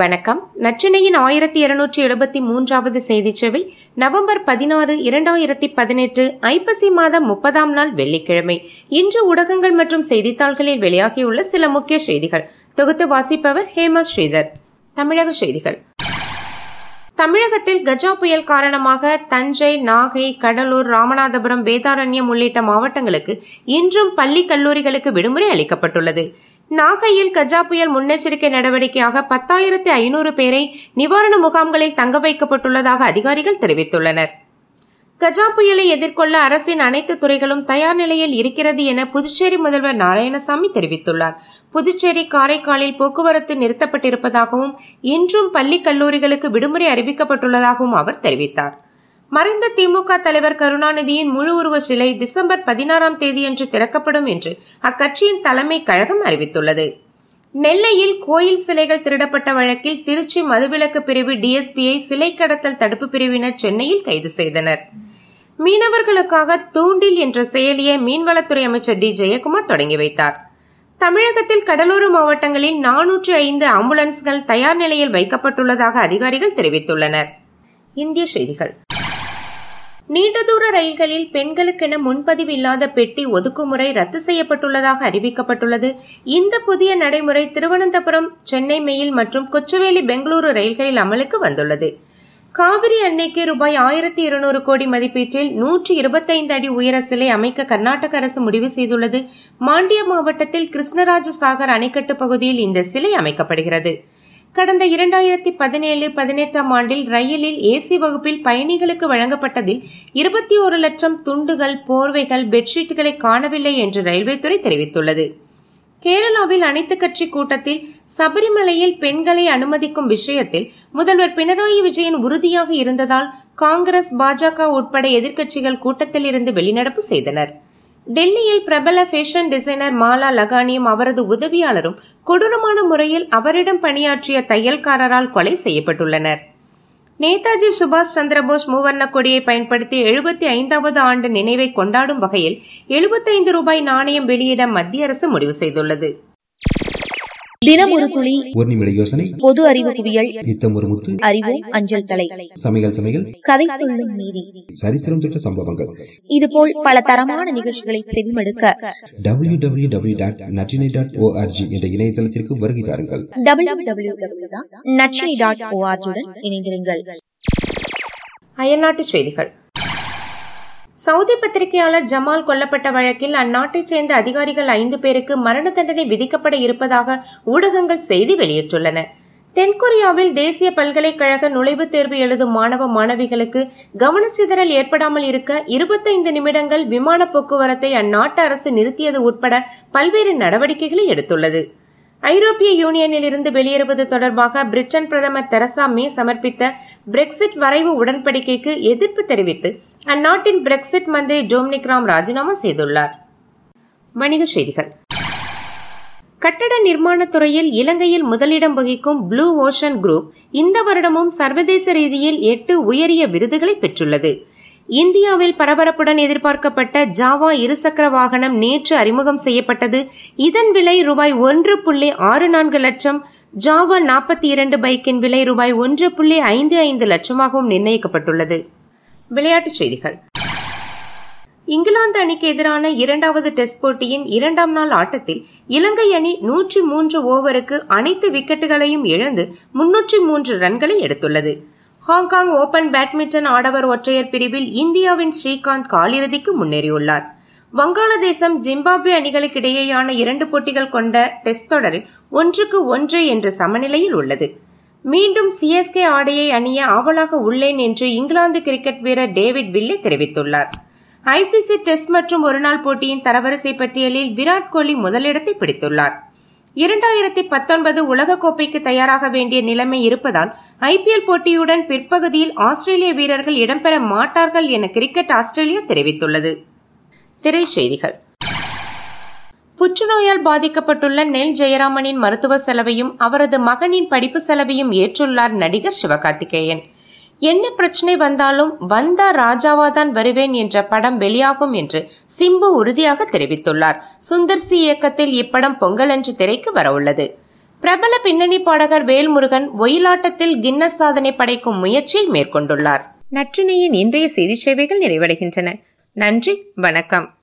வணக்கம். நச்சினையின் ஆயிரத்தி இருநூற்றி எழுபத்தி மூன்றாவது செய்தி சேவை நவம்பர் பதினாறு இரண்டாயிரத்தி பதினெட்டு ஐப்பசி மாதம் முப்பதாம் நாள் வெள்ளிக்கிழமை. இன்று ஊடகங்கள் மற்றும் செய்தித்தாள்களில் வெளியாகியுள்ள சில முக்கிய செய்திகள். தொகுத்து வாசிப்பவர் ஹேமா ஸ்ரீதர். தமிழக செய்திகள். தமிழகத்தில் கஜா புயல் காரணமாக தஞ்சை நாகை கடலூர் ராமநாதபுரம் வேதாரண்யம் உள்ளிட்ட மாவட்டங்களுக்கு இன்றும் பள்ளி கல்லூரிகளுக்கு விடுமுறை அளிக்கப்பட்டுள்ளது. நாகையில் கஜா புயல் முன்னெச்சரிக்கை நடவடிக்கையாக பத்தாயிரத்து ஐநூறு பேரை நிவாரண முகாம்களில் தங்க வைக்கப்பட்டுள்ளதாக அதிகாரிகள் தெரிவித்துள்ளனர். கஜா புயலை எதிர்கொள்ள அரசின் அனைத்து துறைகளும் தயார் நிலையில் இருக்கிறது என புதுச்சேரி முதல்வர் நாராயணசாமி தெரிவித்துள்ளார். புதுச்சேரி காரைக்காலில் போக்குவரத்து நிறுத்தப்பட்டிருப்பதாகவும் இன்றும் பள்ளி கல்லூரிகளுக்கு விடுமுறை அறிவிக்கப்பட்டுள்ளதாகவும் அவர் தெரிவித்தார். மறைந்த திமுக தலைவர் கருணாநிதியின் முழு உருவ சிலை டிசம்பர் பதினாறாம் தேதியன்று திறக்கப்படும் என்று அக்கட்சியின் தலைமை கழகம் அறிவித்துள்ளது. நெல்லையில் கோயில் சிலைகள் திருடப்பட்ட வழக்கில் திருச்சி மதுவிலக்கு பிரிவு டிஎஸ்பியை சிலை கடத்தல் தடுப்பு பிரிவினர் சென்னையில் கைது செய்தனர். மீனவர்களுக்காக தூண்டில் என்ற செயலியை மீன்வளத்துறை அமைச்சர் டி. ஜெயக்குமார் தொடங்கி வைத்தார். தமிழகத்தில் கடலோர மாவட்டங்களில் நானூற்று ஐந்து ஆம்புலன்ஸ்கள் தயார் நிலையில் வைக்கப்பட்டுள்ளதாக அதிகாரிகள் தெரிவித்துள்ளனர். இந்திய செய்திகள். நீண்ட தூர ரயில்களில் பெண்களுக்கென முன்பதிவு இல்லாத பெட்டி ஒதுக்குமுறை ரத்து செய்யப்பட்டுள்ளதாக அறிவிக்கப்பட்டுள்ளது. இந்த புதிய நடைமுறை திருவனந்தபுரம் சென்னை மெயில் மற்றும் கொச்சுவேலி பெங்களூரு ரயில்களில் அமலுக்கு வந்துள்ளது. காவிரி அன்னைக்கு ரூபாய் ஆயிரத்தி இருநூறு கோடி மதிப்பீட்டில் நூற்றி இருபத்தைந்து அடி உயர சிலை அமைக்க கர்நாடக அரசு முடிவு செய்துள்ளது. மாண்டிய மாவட்டத்தில் கிருஷ்ணராஜ சாகர் அணைக்கட்டு பகுதியில் இந்த சிலை அமைக்கப்படுகிறது. கடந்த இரண்டாயிரத்தி பதினேழு பதினெட்டாம் ஆண்டில் ரயிலில் ஏசி வகுப்பில் பயணிகளுக்கு வழங்கப்பட்டதில் இருபத்தி ஒரு லட்சம் துண்டுகள் போர்வைகள் பெட்ஷீட்டுகளை காணவில்லை என்று ரயில்வே துறை தெரிவித்துள்ளது. கேரளாவில் அனைத்து கட்சி கூட்டத்தில் சபரிமலையில் பெண்களை அனுமதிக்கும் விஷயத்தில் முதல்வர் பினராயி விஜயன் உறுதியாக இருந்ததால் காங்கிரஸ் பாஜக உட்பட எதிர்க்கட்சிகள் கூட்டத்தில் இருந்து வெளிநடப்பு செய்தனர். டெல்லியில் பிரபல ஃபேஷன் டிசைனர் மாலா லகானியும் அவரது உதவியாளரும் கொடூரமான முறையில் அவரிடம் பணியாற்றிய தையல்காரரால் கொலை செய்யப்பட்டுள்ளனர். நேதாஜி சுபாஷ் சந்திரபோஸ் மூவர்ண கொடியை பயன்படுத்தி எழுபத்தி ஐந்தாவது ஆண்டு நினைவை கொண்டாடும் வகையில் எழுபத்தைந்து ரூபாய் நாணயம் வெளியிட மத்திய அரசு முடிவு செய்துள்ளது. தினம் ஒரு துளி ஒரு நிமிட யோசனை பொது அறிவு குவியல் நித்தம் ஒரு முத்து அறிவோம் அஞ்சல் தலை சமையல் சமையல் கதை சொல்லும் நீதி. சரித்திரம் தொட்ட சம்பவங்கள். இதுபோல் பல தரமான நிகழ்ச்சிகளை செவிமடுக்க W W W dot Natrinai dot O R G என்ற இணையதளத்திற்கு வருகை தாருங்கள். டபிள்யூ டபிள்யூ டபிள்யூ நச்சினி டாட் ஓஆர்ஜியுடன் இணைந்திருங்கள். அயல்நாட்டு செய்திகள். சவுதி பத்திரிகையாளர் ஜமால் கொல்லப்பட்ட வழக்கில் அந்நாட்டைச் சேர்ந்த அதிகாரிகள் ஐந்து பேருக்கு மரண தண்டனை விதிக்கப்பட இருப்பதாக ஊடகங்கள் செய்தி வெளியிட்டுள்ளன. தென்கொரியாவில் தேசிய பல்கலைக்கழக நுழைவுத் தேர்வு எழுதும் மாணவ மாணவிகளுக்கு கவனச்சிதறல் ஏற்படாமல் இருக்க இருபத்தைந்து நிமிடங்கள் விமான போக்குவரத்தை அந்நாட்டு அரசு நிறுத்தியது உட்பட பல்வேறு நடவடிக்கைகளை எடுத்துள்ளது. ஐரோப்பிய யூனியனில் இருந்து வெளியேறுவது தொடர்பாக பிரிட்டன் பிரதமர் தெரசா மே சமர்ப்பித்த பிரெக்சிட் வரைவு உடன்படிக்கைக்கு எதிர்ப்பு தெரிவித்து அந்நாட்டின் பிரெக்சிட் மந்திரி டொமினிக் ராம் ராஜினாமா செய்துள்ளார். வணிகச் செய்திகள். கட்டட நிர்மாணத் துறையில் இலங்கையில் முதலிடம் வகிக்கும் ப்ளூ ஓஷன் குரூப் இந்த வருடமும் சர்வதேச ரீதியில் எட்டு உயரிய விருதுகளை பெற்றுள்ளது. இந்தியாவில் பரபரப்புடன் எதிர்பார்க்கப்பட்ட ஜாவா இருசக்கர வாகனம் நேற்று அறிமுகம் செய்யப்பட்டது. இதன் விலை ரூபாய் ஒன்று புள்ளி ஆறு நான்கு லட்சம் ஜாவா நாற்பத்தி இரண்டு பைக்கின் விலை ரூபாய் ஒன்று புள்ளி ஐந்து ஐந்து லட்சமாகவும் நிர்ணயிக்கப்பட்டுள்ளது. விளையாட்டுச் செய்திகள். இங்கிலாந்து அணிக்கு எதிரான இரண்டாவது டெஸ்ட் போட்டியின் இரண்டாம் நாள் ஆட்டத்தில் இலங்கை அணி நூற்றி மூன்று ஓவருக்கு அனைத்து விக்கெட்டுகளையும் இழந்து முன்னூற்றி மூன்று ரன்களை எடுத்துள்ளது. ஹாங்காங் ஓபன் பேட்மிண்டன் ஆடவர் ஒற்றையர் பிரிவில் இந்தியாவின் ஸ்ரீகாந்த் காலிறுதிக்கு முன்னேறியுள்ளார். வங்காளதேசம் ஜிம்பாப்வே அணிகளுக்கிடையேயான இரண்டு போட்டிகள் கொண்ட டெஸ்ட் தொடரில் ஒன்றுக்கு ஒன்று என்ற சமநிலையில் உள்ளது. மீண்டும் சிஎஸ்கே ஆடையை அணிய ஆவலாக உள்ளேன் என்று இங்கிலாந்து கிரிக்கெட் வீரர் டேவிட் வில்லே தெரிவித்துள்ளார். ஐசிசி டெஸ்ட் மற்றும் ஒருநாள் போட்டியின் தரவரிசை பட்டியலில் விராட் கோலி முதலிடத்தை பிடித்துள்ளார். இரண்டாயிரத்தி பத்தொன்பது உலகக்கோப்பைக்கு தயாராக வேண்டிய நிலைமை இருப்பதால் ஐபிஎல் போட்டியுடன் பிற்பகுதியில் ஆஸ்திரேலிய வீரர்கள் இடம்பெற மாட்டார்கள் என கிரிக்கெட் ஆஸ்திரேலியா தெரிவித்துள்ளது. திரைச்செய்திகள் புற்றுநோயால் பாதிக்கப்பட்டுள்ள நெல் ஜெயராமனின் மருத்துவ செலவையும் அவரது மகனின் படிப்பு செலவையும் ஏற்றுள்ளார் நடிகர் சிவகார்த்திகேயன். என்ன பிரச்சனை வந்தாலும் வந்தா ராஜாவாதான் வருவேன் என்ற படம் வெளியாகும் என்று சிம்பு உறுதியாக தெரிவித்துள்ளார். சுந்தர் சி இயக்கத்தில் இப்படம் பொங்கலன்று திரைக்கு வரவுள்ளது. பிரபல பின்னணி பாடகர் வேல்முருகன் ஒயிலாட்டத்தில் கின்னஸ் சாதனை படைக்கும் முயற்சியை மேற்கொண்டுள்ளார். நற்றினையின் இன்றைய செய்தி சேவைகள் நிறைவடைகின்றன. நன்றி வணக்கம்.